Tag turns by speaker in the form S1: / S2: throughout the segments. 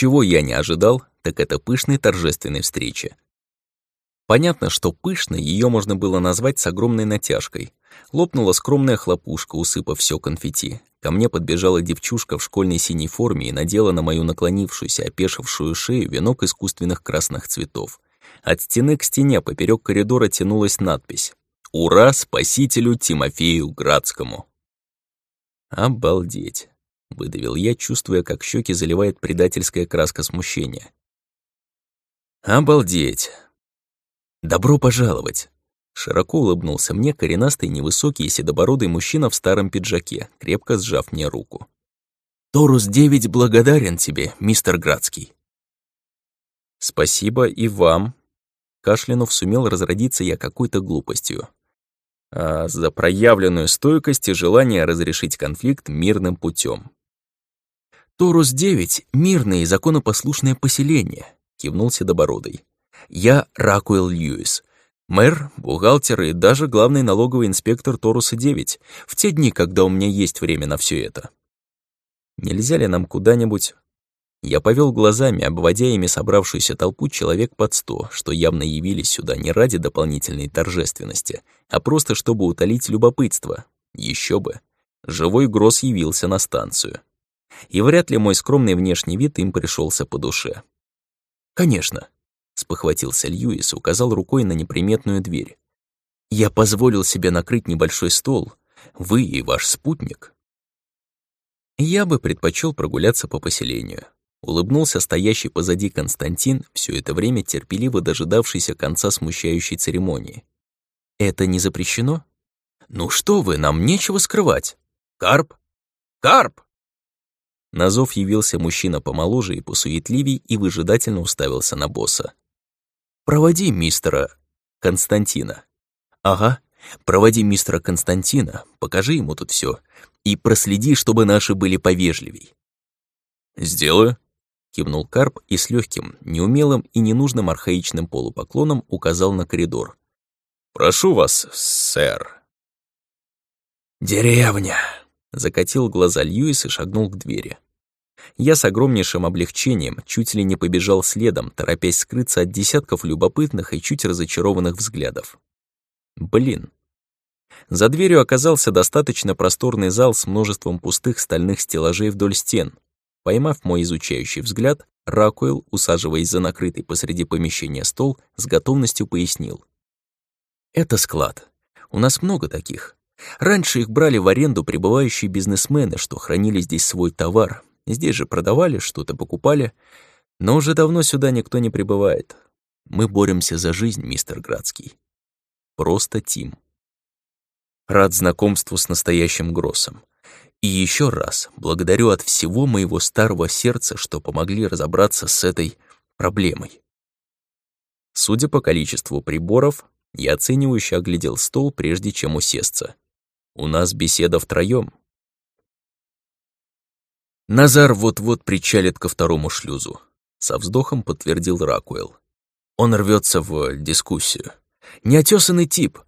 S1: Чего я не ожидал, так это пышной торжественной встречи. Понятно, что пышной ее можно было назвать с огромной натяжкой. Лопнула скромная хлопушка, усыпав все конфетти. Ко мне подбежала девчушка в школьной синей форме и надела на мою наклонившуюся, опешившую шею венок искусственных красных цветов. От стены к стене поперек коридора тянулась надпись «Ура спасителю Тимофею Градскому!» «Обалдеть!» — выдавил я, чувствуя, как щеки заливает предательская краска смущения. «Обалдеть! Добро пожаловать!» Широко улыбнулся мне коренастый, невысокий и седобородый мужчина в старом пиджаке, крепко сжав мне руку. «Торус-9 благодарен тебе, мистер Градский». «Спасибо и вам». Кашлянув сумел разродиться я какой-то глупостью. А за проявленную стойкость и желание разрешить конфликт мирным путем. «Торус-9 — мирное и законопослушное поселение», — кивнул Седобородый. «Я Ракуэлл Льюис, Мэр, бухгалтер и даже главный налоговый инспектор Торуса-9 в те дни, когда у меня есть время на все это. Нельзя ли нам куда-нибудь... Я повел глазами, обводя ими собравшуюся толпу человек под сто, что явно явились сюда не ради дополнительной торжественности, а просто чтобы утолить любопытство. Еще бы. Живой Гросс явился на станцию. И вряд ли мой скромный внешний вид им пришелся по душе. Конечно, спохватился Льюис указал рукой на неприметную дверь. «Я позволил себе накрыть небольшой стол. Вы и ваш спутник». Я бы предпочел прогуляться по поселению. Улыбнулся стоящий позади Константин, все это время терпеливо дожидавшийся конца смущающей церемонии. «Это не запрещено?» «Ну что вы, нам нечего скрывать. Карп! Карп!» На зов явился мужчина помоложе и посуетливей и выжидательно уставился на босса. «Проводи мистера Константина». «Ага, проводи мистера Константина, покажи ему тут все и проследи, чтобы наши были повежливей». «Сделаю», — кивнул Карп и с легким, неумелым и ненужным архаичным полупоклоном указал на коридор. «Прошу вас, сэр». «Деревня», — закатил глаза Льюис и шагнул к двери. Я с огромнейшим облегчением чуть ли не побежал следом, торопясь скрыться от десятков любопытных и чуть разочарованных взглядов. Блин. За дверью оказался достаточно просторный зал с множеством пустых стальных стеллажей вдоль стен. Поймав мой изучающий взгляд, Ракуэлл, усаживаясь за накрытый посреди помещения стол, с готовностью пояснил. «Это склад. У нас много таких. Раньше их брали в аренду прибывающие бизнесмены, что хранили здесь свой товар, Здесь же продавали, что-то покупали, но уже давно сюда никто не прибывает. Мы боремся за жизнь, мистер Градский. Просто Тим. Рад знакомству с настоящим Гроссом. И еще раз благодарю от всего моего старого сердца, что помогли разобраться с этой проблемой. Судя по количеству приборов, я оценивающе оглядел стол, прежде чем усесться. У нас беседа втроём. Назар вот-вот причалит ко второму шлюзу. Со вздохом подтвердил Ракуэлл. Он рвется в дискуссию. Неотесанный тип.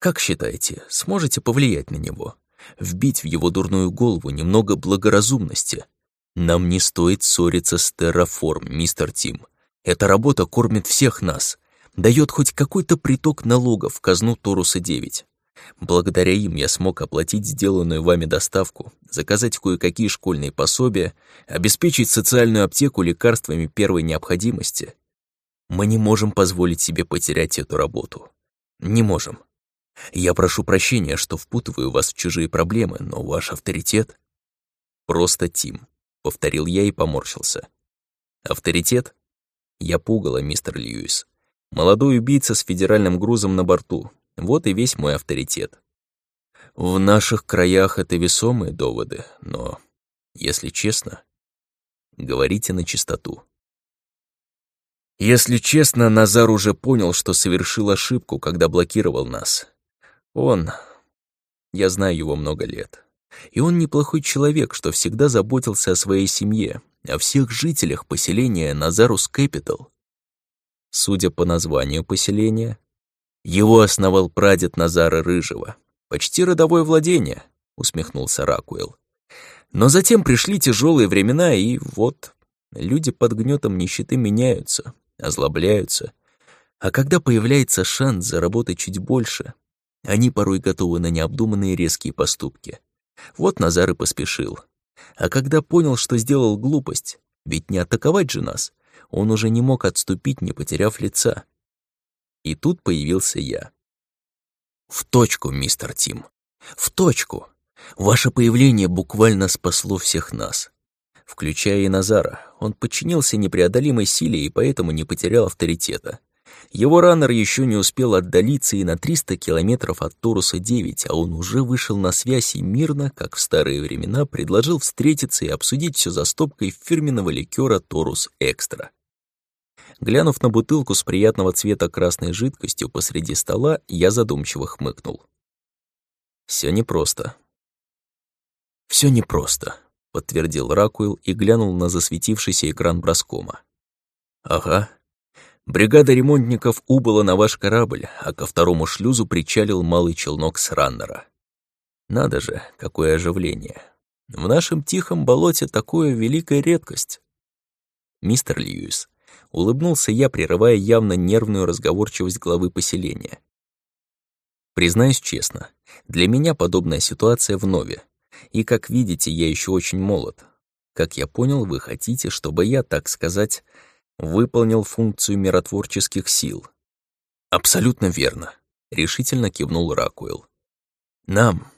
S1: Как считаете, сможете повлиять на него? Вбить в его дурную голову немного благоразумности? Нам не стоит ссориться с Терраформ, мистер Тим. Эта работа кормит всех нас, дает хоть какой-то приток налогов в казну Торуса-9. Благодаря им я смог оплатить сделанную вами доставку, заказать кое-какие школьные пособия, обеспечить социальную аптеку лекарствами первой необходимости. Мы не можем позволить себе потерять эту работу. Не можем. Я прошу прощения, что впутываю вас в чужие проблемы, но ваш авторитет... Просто Тим, — повторил я и поморщился. Авторитет? Я пугала, мистер Льюис. Молодой убийца с федеральным грузом на борту, вот и весь мой авторитет. В наших краях это весомые доводы, но, если честно, говорите на чистоту. Если честно, Назар уже понял, что совершил ошибку, когда блокировал нас. Он... Я знаю его много лет. И он неплохой человек, что всегда заботился о своей семье, о всех жителях поселения Назарус Кэпитал. Судя по названию поселения, его основал прадед Назара Рыжего. Почти родовое владение, усмехнулся Ракуэлл. Но затем пришли тяжелые времена, и вот Люди под гнетом нищеты меняются, озлобляются. А когда появляется шанс заработать чуть больше, они порой готовы на необдуманные резкие поступки. Вот Назар и поспешил. А когда понял, что сделал глупость, ведь не атаковать же нас, он уже не мог отступить, не потеряв лица. И тут появился я. В точку, мистер Тим. В точку. Ваше появление буквально спасло всех нас. Включая и Назара. Он подчинился непреодолимой силе и поэтому не потерял авторитета. Его раннер еще не успел отдалиться и на 300 километров от Торуса-9, а он уже вышел на связь и мирно, как в старые времена, предложил встретиться и обсудить все за стопкой фирменного ликера Торус Экстра. Глянув на бутылку с приятного цвета красной жидкостью посреди стола, я задумчиво хмыкнул. Все непросто. Все непросто, подтвердил Ракуил и глянул на засветившийся экран броскома. Ага, Бригада ремонтников убыла на ваш корабль, а ко второму шлюзу причалил малый челнок с раннера. Надо же, какое оживление. В нашем тихом болоте такое великая редкость. Мистер Льюис, улыбнулся я, прерывая явно нервную разговорчивость главы поселения. Признаюсь честно, для меня подобная ситуация вновь. И, как видите, я еще очень молод. Как я понял, вы хотите, чтобы я, так сказать, выполнил функцию миротворческих сил. Абсолютно верно, решительно кивнул Ракуэлл. Нам,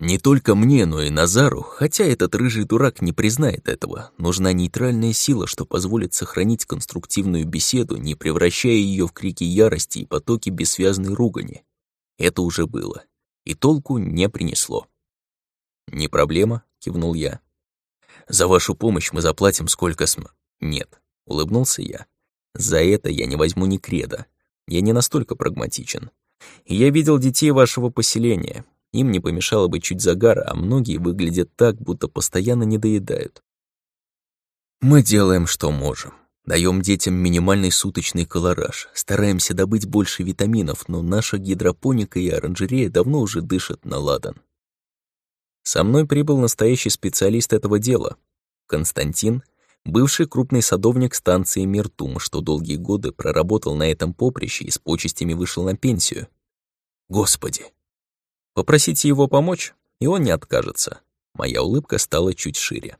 S1: не только мне, но и Назару, хотя этот рыжий дурак не признает этого, нужна нейтральная сила, что позволит сохранить конструктивную беседу, не превращая ее в крики ярости и потоки бессвязной ругани. Это уже было, и толку не принесло. «Не проблема», — кивнул я. «За вашу помощь мы заплатим сколько см...» «Нет, Улыбнулся я. За это я не возьму ни креда. Я не настолько прагматичен. Я видел детей вашего поселения. Им не помешало бы чуть загара, а многие выглядят так, будто постоянно недоедают. Мы делаем, что можем. Даем детям минимальный суточный колораж, стараемся добыть больше витаминов, но наша гидропоника и оранжерея давно уже дышат на ладан. Со мной прибыл настоящий специалист этого дела. Константин бывший крупный садовник станции Миртум, что долгие годы проработал на этом поприще и с почестями вышел на пенсию. Господи! Попросите его помочь, и он не откажется. Моя улыбка стала чуть шире.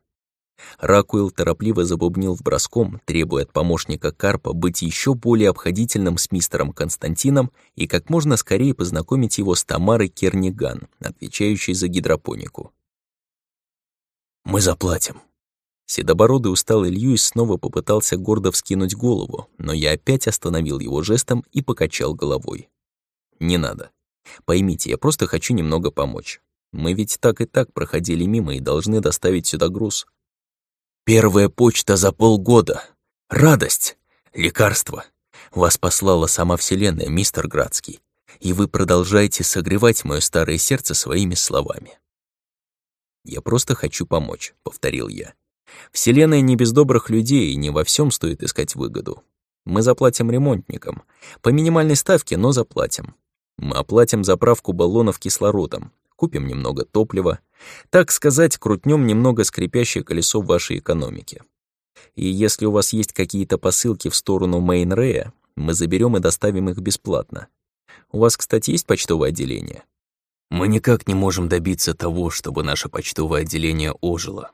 S1: Ракуил торопливо забубнил в броском, требуя от помощника Карпа быть еще более обходительным с мистером Константином и как можно скорее познакомить его с Тамарой Керниган, отвечающей за гидропонику. «Мы заплатим», Седобородый усталый Льюис снова попытался гордо вскинуть голову, но я опять остановил его жестом и покачал головой. «Не надо. Поймите, я просто хочу немного помочь. Мы ведь так и так проходили мимо и должны доставить сюда груз». «Первая почта за полгода. Радость. Лекарство. Вас послала сама Вселенная, мистер Градский, и вы продолжаете согревать мое старое сердце своими словами». «Я просто хочу помочь», — повторил я. Вселенная не без добрых людей, и не во всем стоит искать выгоду. Мы заплатим ремонтникам. По минимальной ставке, но заплатим. Мы оплатим заправку баллонов кислородом, купим немного топлива, так сказать, крутнем немного скрипящее колесо вашей экономики. И если у вас есть какие-то посылки в сторону Мейнрея, мы заберем и доставим их бесплатно. У вас, кстати, есть почтовое отделение? Мы никак не можем добиться того, чтобы наше почтовое отделение ожило,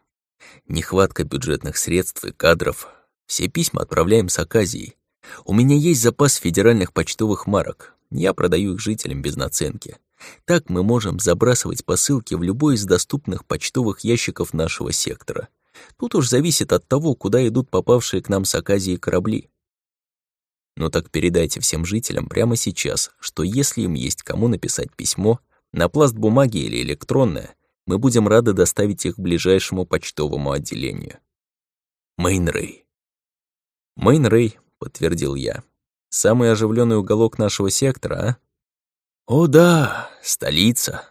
S1: Нехватка бюджетных средств и кадров. Все письма отправляем с Аказией. У меня есть запас федеральных почтовых марок. Я продаю их жителям без наценки. Так мы можем забрасывать посылки в любой из доступных почтовых ящиков нашего сектора. Тут уж зависит от того, куда идут попавшие к нам с Аказией корабли. Ну так передайте всем жителям прямо сейчас, что если им есть кому написать письмо, на пласт бумаги или электронное, мы будем рады доставить их к ближайшему почтовому отделению. Мейнрей. Мейнрей, подтвердил я. Самый оживленный уголок нашего сектора, а? О да, столица.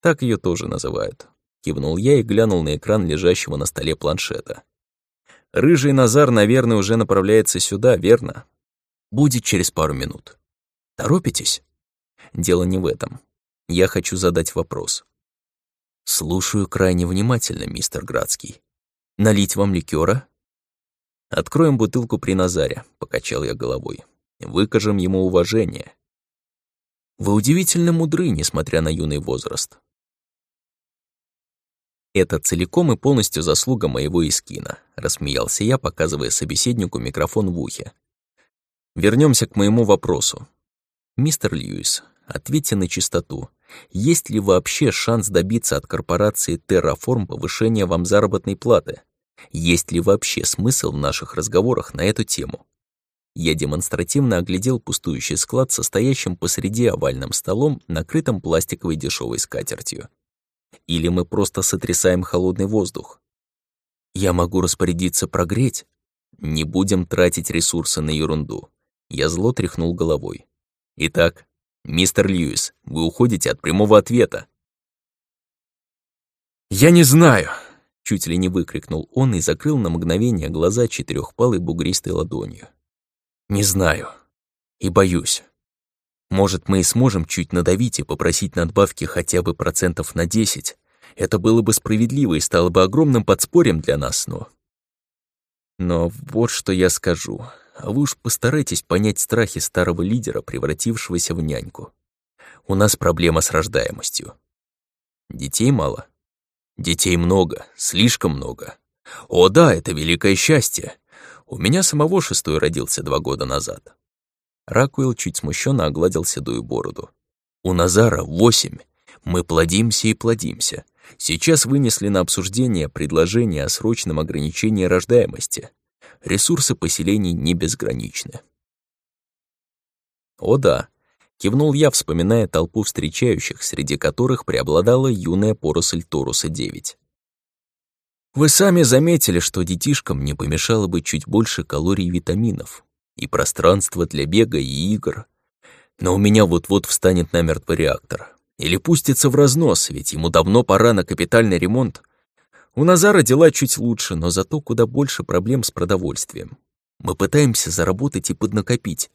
S1: Так ее тоже называют. Кивнул я и глянул на экран лежащего на столе планшета. Рыжий Назар, наверное, уже направляется сюда, верно? Будет через пару минут. Торопитесь? Дело не в этом. Я хочу задать вопрос. «Слушаю крайне внимательно, мистер Градский. Налить вам ликера? «Откроем бутылку при Назаре», — покачал я головой. «Выкажем ему уважение». «Вы удивительно мудры, несмотря на юный возраст». «Это целиком и полностью заслуга моего Искина», — рассмеялся я, показывая собеседнику микрофон в ухе. Вернемся к моему вопросу. Мистер Льюис, ответьте на чистоту. Есть ли вообще шанс добиться от корпорации Terraform повышения вам заработной платы? Есть ли вообще смысл в наших разговорах на эту тему? Я демонстративно оглядел пустующий склад, состоящим посреди овальным столом, накрытым пластиковой дешевой скатертью. Или мы просто сотрясаем холодный воздух? Я могу распорядиться прогреть? Не будем тратить ресурсы на ерунду. Я зло тряхнул головой. «Итак, мистер Льюис, вы уходите от прямого ответа». «Я не знаю!» — чуть ли не выкрикнул он и закрыл на мгновение глаза четырехпалой бугристой ладонью. «Не знаю. И боюсь. Может, мы и сможем чуть надавить и попросить надбавки хотя бы процентов на десять. Это было бы справедливо и стало бы огромным подспорьем для нас, но... Но вот что я скажу а вы уж постарайтесь понять страхи старого лидера, превратившегося в няньку. У нас проблема с рождаемостью. Детей мало? Детей много, слишком много. О да, это великое счастье. У меня самого шестой родился два года назад. Ракуэлл чуть смущенно огладил седую бороду. У Назара восемь. Мы плодимся и плодимся. Сейчас вынесли на обсуждение предложение о срочном ограничении рождаемости ресурсы поселений не безграничны. О да, кивнул я, вспоминая толпу встречающих, среди которых преобладала юная поросль Торуса-9. Вы сами заметили, что детишкам не помешало бы чуть больше калорий и витаминов, и пространство для бега и игр. Но у меня вот-вот встанет намертво реактор. Или пустится в разнос, ведь ему давно пора на капитальный ремонт. У Назара дела чуть лучше, но зато куда больше проблем с продовольствием. Мы пытаемся заработать и поднакопить.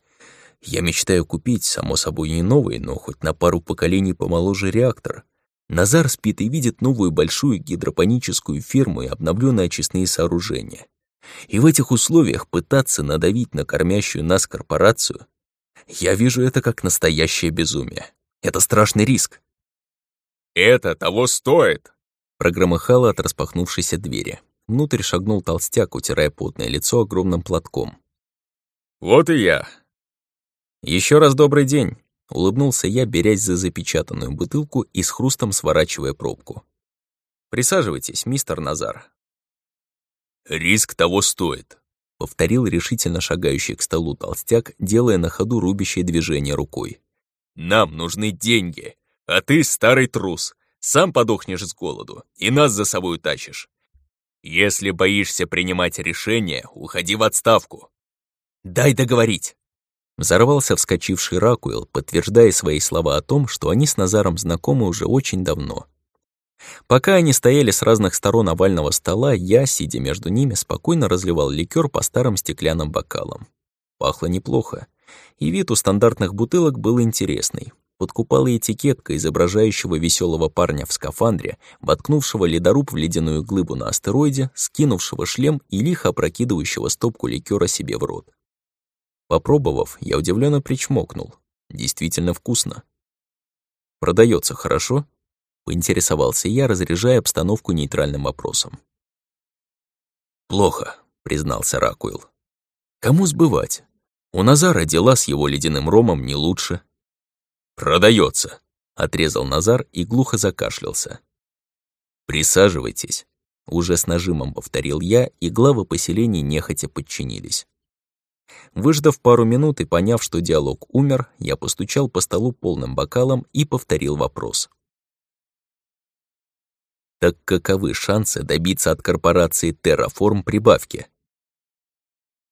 S1: Я мечтаю купить, само собой, не новый, но хоть на пару поколений помоложе реактор. Назар спит и видит новую большую гидропоническую ферму и обновленные очистные сооружения. И в этих условиях пытаться надавить на кормящую нас корпорацию, я вижу это как настоящее безумие. Это страшный риск.
S2: «Это того стоит!»
S1: Прогромыхало от распахнувшейся двери. Внутрь шагнул толстяк, утирая потное лицо огромным платком.
S2: «Вот и я!»
S1: Еще раз добрый день!» — улыбнулся я, берясь за запечатанную бутылку и с хрустом сворачивая пробку. «Присаживайтесь, мистер Назар».
S2: «Риск того стоит», —
S1: повторил решительно шагающий к столу толстяк, делая на ходу рубящее движение рукой.
S2: «Нам нужны деньги, а ты старый трус. Сам подохнешь с голоду и нас за собой тащишь. Если боишься принимать решения, уходи в отставку.
S1: Дай договорить. Взорвался вскочивший Ракуэлл, подтверждая свои слова о том, что они с Назаром знакомы уже очень давно. Пока они стояли с разных сторон овального стола, я, сидя между ними, спокойно разливал ликер по старым стеклянным бокалам. Пахло неплохо, и вид у стандартных бутылок был интересный подкупала этикетка, изображающего веселого парня в скафандре, воткнувшего ледоруб в ледяную глыбу на астероиде, скинувшего шлем и лихо опрокидывающего стопку ликера себе в рот. Попробовав, я удивленно причмокнул. Действительно вкусно. Продается хорошо?» — поинтересовался я, разряжая обстановку нейтральным вопросом. «Плохо», — признался Ракуэлл. «Кому сбывать? У Назара дела с его ледяным ромом не лучше,
S2: «Продается», —
S1: отрезал Назар и глухо закашлялся. «Присаживайтесь», — уже с нажимом повторил я, и главы поселений нехотя подчинились. Выждав пару минут и поняв, что диалог умер, я постучал по столу полным бокалом и повторил вопрос. Так каковы шансы добиться от корпорации Terraform прибавки?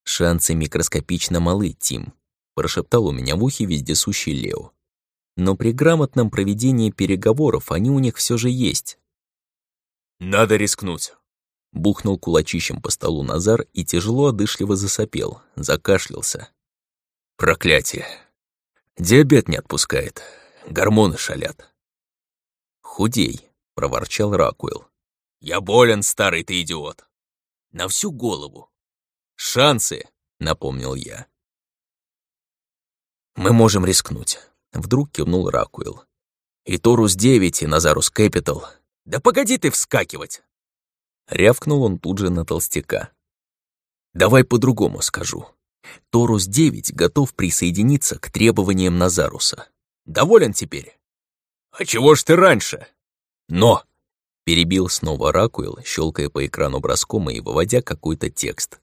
S1: Шансы микроскопично малы, Тим, прошептал у меня в ухе вездесущий Лео но при грамотном проведении переговоров они у них все же есть.
S2: «Надо рискнуть», —
S1: бухнул кулачищем по столу Назар и тяжело одышливо засопел, закашлялся. «Проклятие! Диабет не отпускает, гормоны шалят». «Худей», — проворчал Ракуэлл.
S2: «Я болен, старый ты идиот!»
S1: «На всю голову!»
S2: Шансы, напомнил я.
S1: Мы можем рискнуть. Вдруг кивнул Ракуэлл. И Торус-9, и Назарус Кэпитал.
S2: Да погоди ты вскакивать!
S1: Рявкнул он тут же на толстяка. Давай по-другому скажу. Торус-9 готов присоединиться к требованиям Назаруса.
S2: Доволен теперь? А чего ж ты раньше?
S1: Но! Перебил снова Ракуэлл, щелкая по экрану броском и выводя какой-то текст.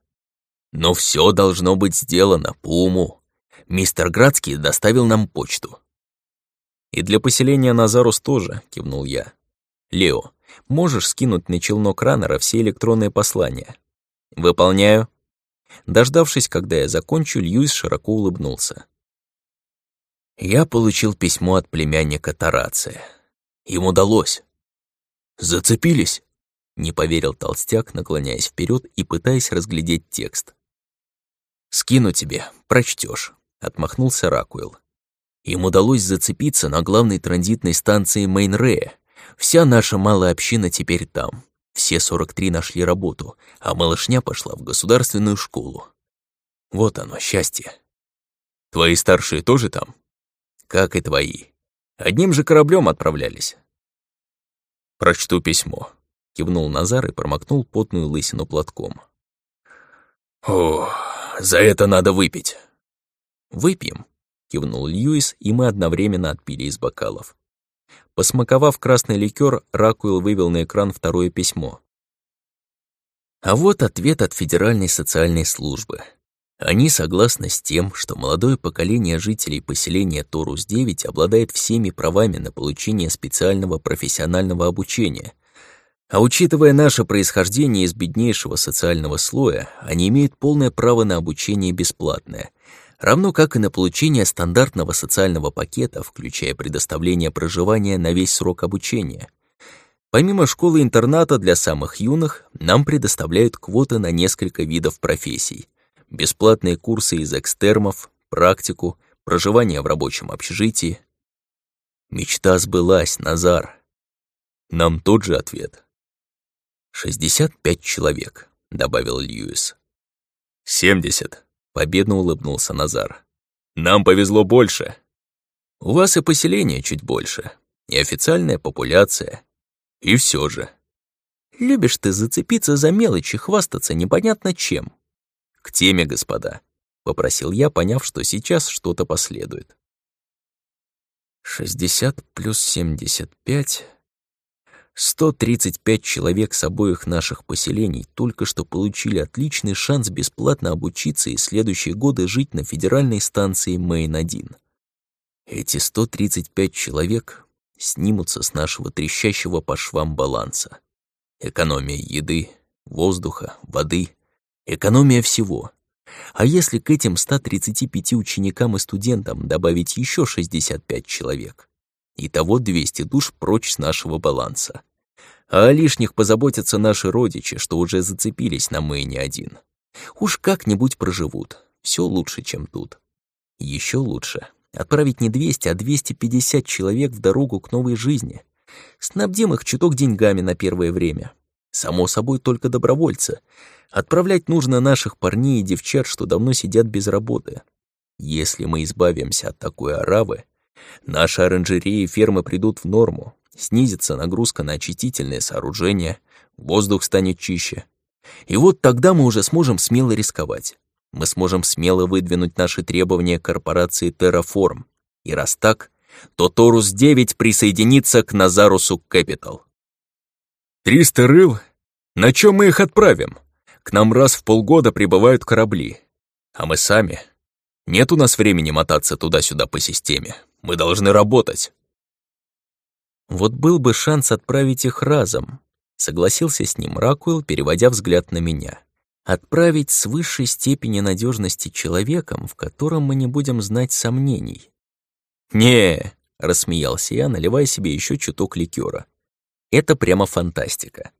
S1: Но все должно быть сделано по уму. Мистер Градский доставил нам почту. И для поселения Назарус тоже, кивнул я. Лео, можешь скинуть на челнок раннера все электронные послания? Выполняю. Дождавшись, когда я закончу, Льюис широко улыбнулся. Я получил письмо от племянника Тарация. Им удалось. Зацепились? Не поверил толстяк, наклоняясь вперед и пытаясь разглядеть текст. «Скину тебе, прочтешь, отмахнулся Ракуэлл. Им удалось зацепиться на главной транзитной станции Мейнрея. Вся наша малая община теперь там. Все 43 нашли работу, а малышня пошла в государственную школу. Вот оно, счастье. Твои старшие тоже там? Как и твои. Одним же кораблем отправлялись. Прочту письмо. Кивнул Назар и промокнул потную лысину платком. О, за это надо выпить. Выпьем, кивнул Льюис, и мы одновременно отпили из бокалов. Посмаковав красный ликер, Ракуэлл вывел на экран второе письмо. А вот ответ от Федеральной социальной службы. Они согласны с тем, что молодое поколение жителей поселения Торус-9 обладает всеми правами на получение специального профессионального обучения. А учитывая наше происхождение из беднейшего социального слоя, они имеют полное право на обучение бесплатное — равно как и на получение стандартного социального пакета, включая предоставление проживания на весь срок обучения. Помимо школы-интерната для самых юных, нам предоставляют квоты на несколько видов профессий. Бесплатные курсы из экстермов, практику, проживание в рабочем общежитии. Мечта сбылась, Назар. Нам тот же ответ. «65 человек», — добавил Льюис. «Семьдесят», Победно улыбнулся Назар. «Нам повезло больше. У вас и поселение чуть больше, и официальная популяция. И все же. Любишь ты зацепиться за мелочи, хвастаться непонятно чем. К теме, господа», — попросил я, поняв, что сейчас что-то последует. «Шестьдесят плюс семьдесят пять...» 135 человек с обоих наших поселений только что получили отличный шанс бесплатно обучиться и следующие годы жить на федеральной станции Мейн-1. Эти 135 человек снимутся с нашего трещащего по швам баланса. Экономия еды, воздуха, воды, экономия всего. А если к этим 135 ученикам и студентам добавить еще 65 человек, Итого 200 душ прочь с нашего баланса. А о лишних позаботятся наши родичи, что уже зацепились на Мэйне один. Уж как-нибудь проживут. Все лучше, чем тут. Еще лучше отправить не 200, а 250 человек в дорогу к новой жизни. Снабдим их чуток деньгами на первое время. Само собой, только добровольцы. Отправлять нужно наших парней и девчат, что давно сидят без работы. Если мы избавимся от такой оравы, Наши оранжереи и фермы придут в норму, снизится нагрузка на очистительные сооружения, воздух станет чище. И вот тогда мы уже сможем смело рисковать. Мы сможем смело выдвинуть наши требования корпорации Terraform. И раз так, то Торус-9 присоединится к Назарусу Capital.
S2: «Триста рыл? На чем мы их отправим? К нам раз в полгода прибывают корабли. А мы сами? Нет у нас времени мотаться туда-сюда по системе. Мы должны работать».
S1: Вот был бы шанс отправить их разом, согласился с ним Ракуэлл, переводя взгляд на меня. Отправить с высшей степени надежности человеком, в котором мы не будем знать сомнений. не рассмеялся я, наливая себе еще чуток ликера. Это прямо фантастика.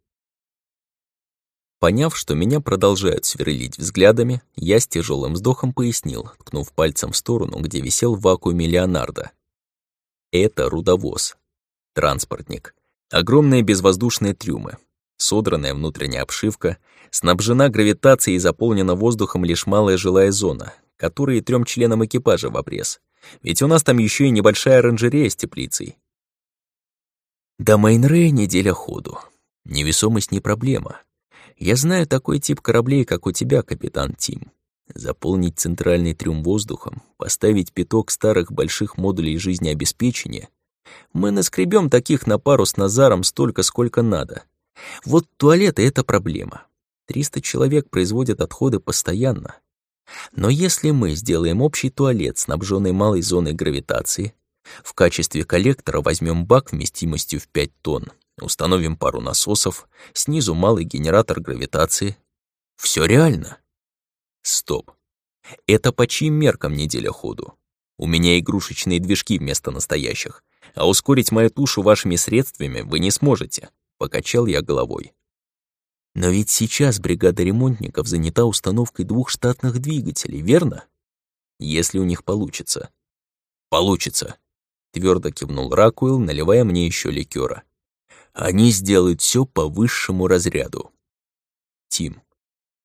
S1: Поняв, что меня продолжают сверлить взглядами, я с тяжелым вздохом пояснил, ткнув пальцем в сторону, где висел в вакууме Леонардо. Это рудовоз. Транспортник. Огромные безвоздушные трюмы. Содранная внутренняя обшивка, снабжена гравитацией и заполнена воздухом лишь малая жилая зона, которая и трем членам экипажа в обрез. Ведь у нас там еще и небольшая оранжерея с теплицей. До Мейнрея неделя ходу. Невесомость не проблема. Я знаю такой тип кораблей, как у тебя, капитан Тим. Заполнить центральный трюм воздухом, поставить пяток старых больших модулей жизнеобеспечения. Мы наскребем таких на пару с Назаром столько, сколько надо. Вот туалеты — это проблема. 300 человек производят отходы постоянно. Но если мы сделаем общий туалет, снабженный малой зоной гравитации, в качестве коллектора возьмем бак вместимостью в 5 тонн, установим пару насосов, снизу малый генератор гравитации. Все реально. Стоп. Это по чьим меркам неделя ходу? У меня игрушечные движки вместо настоящих, а ускорить мою тушу вашими средствами вы не сможете. Покачал я головой. Но ведь сейчас бригада ремонтников занята установкой двух штатных двигателей, верно? Если у них получится. Получится. Твердо кивнул Ракуэлл, наливая мне еще ликера. Они сделают все по высшему разряду. Тим,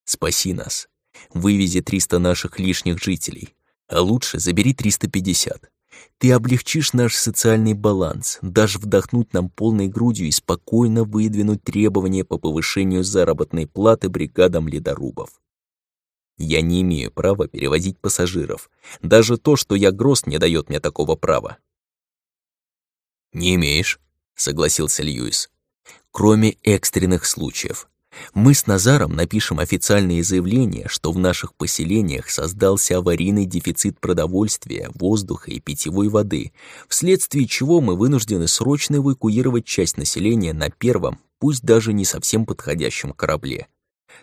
S1: спаси нас. Вывези 300 наших лишних жителей, а лучше забери 350. Ты облегчишь наш социальный баланс, дашь вдохнуть нам полной грудью и спокойно выдвинуть требования по повышению заработной платы бригадам ледорубов. Я не имею права перевозить пассажиров. Даже то, что я гроз, не дает мне такого права. «Не имеешь», — согласился Льюис. «Кроме экстренных случаев. Мы с Назаром напишем официальные заявления, что в наших поселениях создался аварийный дефицит продовольствия, воздуха и питьевой воды, вследствие чего мы вынуждены срочно эвакуировать часть населения на первом, пусть даже не совсем подходящем корабле.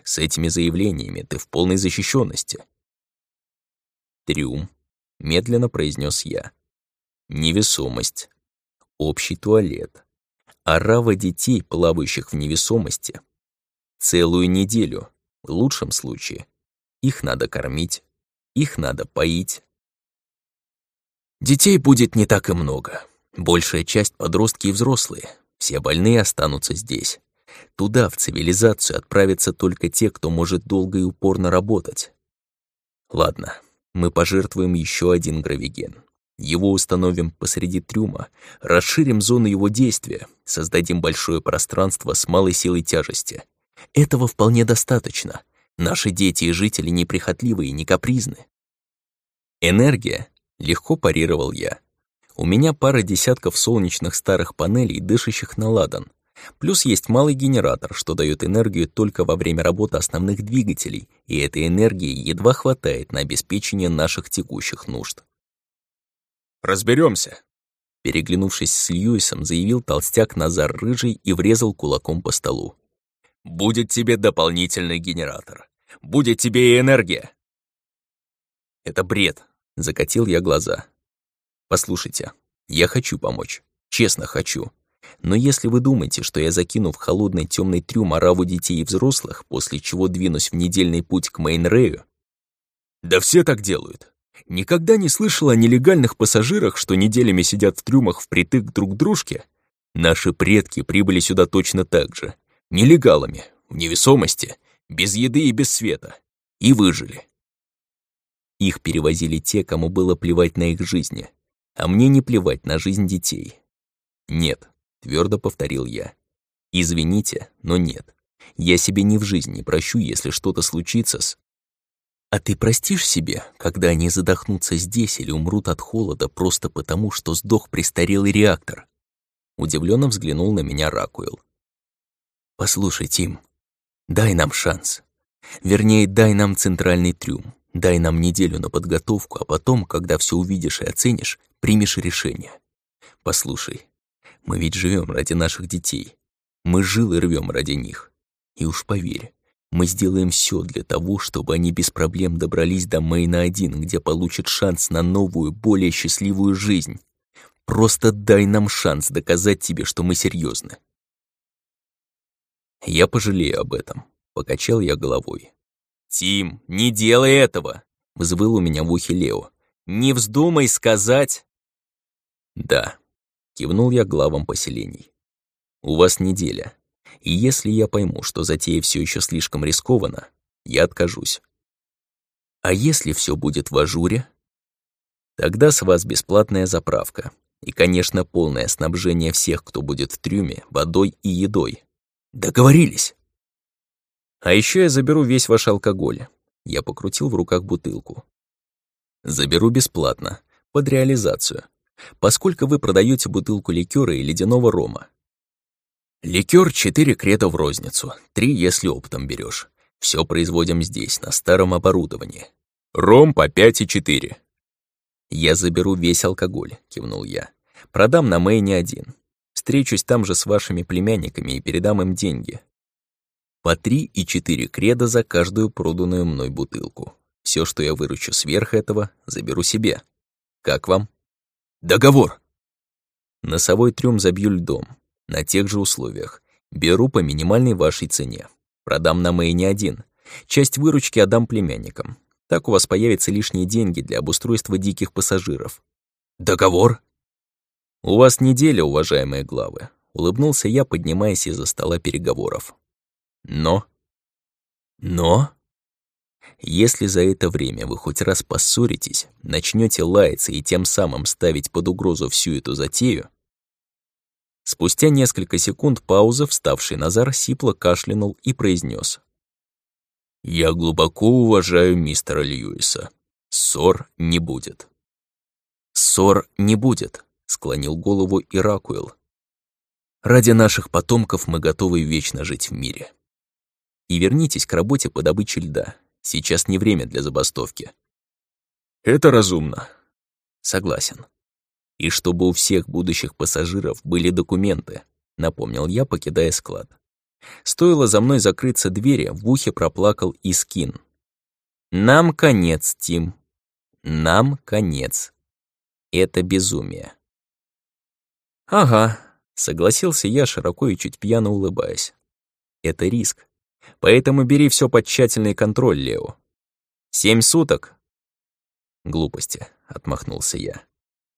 S1: С этими заявлениями ты в полной защищенности. Трюм, медленно произнес я. Невесомость. Общий туалет. Орава детей, плавающих в невесомости, Целую неделю, в лучшем случае. Их надо кормить, их надо поить. Детей будет не так и много. Большая часть подростки и взрослые. Все больные останутся здесь. Туда, в цивилизацию, отправятся только те, кто может долго и упорно работать. Ладно, мы пожертвуем еще один гравиген. Его установим посреди трюма, расширим зону его действия, создадим большое пространство с малой силой тяжести — этого вполне достаточно. Наши дети и жители неприхотливы и не капризны. Энергия, легко парировал я. У меня пара десятков солнечных старых панелей, дышащих на ладан. Плюс есть малый генератор, что дает энергию только во время работы основных двигателей, и этой энергии едва хватает на обеспечение наших текущих нужд.
S2: Разберемся.
S1: Переглянувшись с Льюисом, заявил толстяк Назар Рыжий и врезал кулаком по столу. Будет тебе дополнительный генератор. Будет тебе и энергия. Это бред, закатил я глаза. Послушайте, я хочу помочь. Честно хочу. Но если вы думаете, что я закину в холодный темный трюм ораву детей и взрослых, после чего двинусь в недельный путь к Мейнрею... Да все так делают. Никогда не слышал о нелегальных пассажирах, что неделями сидят в трюмах впритык друг к дружке? Наши предки прибыли сюда точно так же нелегалами, в невесомости, без еды и без света, и выжили. Их перевозили те, кому было плевать на их жизни, а мне не плевать на жизнь детей. Нет, твердо повторил я. Извините, но нет. Я себе ни в жизни не прощу, если что-то случится с... А ты простишь себе, когда они задохнутся здесь или умрут от холода просто потому, что сдох престарелый реактор? Удивленно взглянул на меня Ракуэлл. «Послушай, Тим, дай нам шанс. Вернее, дай нам центральный трюм. Дай нам неделю на подготовку, а потом, когда все увидишь и оценишь, примешь решение. Послушай, мы ведь живем ради наших детей. Мы жилы рвем ради них. И уж поверь, мы сделаем все для того, чтобы они без проблем добрались до Мейна-1, где получат шанс на новую, более счастливую жизнь. Просто дай нам шанс доказать тебе, что мы серьезны. Я пожалею об этом. Покачал я головой. «Тим, не делай этого!» — взвыл у меня в ухе Лео. «Не вздумай сказать!» «Да», — кивнул я главам поселений. «У вас неделя. И если я пойму, что затея все еще слишком рискована, я откажусь. А если все будет в ажуре? Тогда с вас бесплатная заправка. И, конечно, полное снабжение всех, кто будет в трюме, водой и едой. Договорились. А еще я заберу весь ваш алкоголь. Я покрутил в руках бутылку. Заберу бесплатно, под реализацию. Поскольку вы продаете бутылку ликера и ледяного рома. Ликер четыре крета в розницу, три, если оптом берешь. Все производим здесь, на старом оборудовании. Ром по пять и четыре. Я заберу весь алкоголь, кивнул я. Продам на Мэйне один. Встречусь там же с вашими племянниками и передам им деньги. По три и четыре креда за каждую проданную мной бутылку. Все, что я выручу сверх этого, заберу себе. Как вам? Договор. Носовой трюм забью льдом. На тех же условиях. Беру по минимальной вашей цене. Продам на Мэйне один. Часть выручки отдам племянникам. Так у вас появятся лишние деньги для обустройства диких пассажиров. Договор? У вас неделя, уважаемые главы. Улыбнулся я, поднимаясь из-за стола переговоров. Но... Но... Если за это время вы хоть раз поссоритесь, начнете лаяться и тем самым ставить под угрозу всю эту затею, Спустя несколько секунд паузы вставший Назар сипло кашлянул и произнес: «Я глубоко уважаю мистера Льюиса. Ссор не будет». «Ссор не будет», — склонил голову Иракуэл. «Ради наших потомков мы готовы вечно жить в мире. И вернитесь к работе по добыче льда. Сейчас не время для забастовки. Это разумно. Согласен. И чтобы у всех будущих пассажиров были документы, напомнил я, покидая склад. Стоило за мной закрыться двери, в ухе проплакал Искин. Нам конец, Тим. Нам конец. Это безумие. Ага, согласился я, широко и чуть пьяно улыбаясь. Это риск. Поэтому бери все под тщательный контроль, Лео. Семь суток? Глупости, отмахнулся я.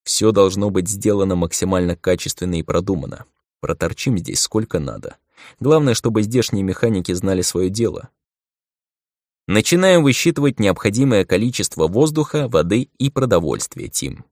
S1: Все должно быть сделано максимально качественно и продумано. Проторчим здесь сколько надо. Главное, чтобы здешние механики знали свое дело. Начинаем высчитывать необходимое количество воздуха, воды и продовольствия, Тим.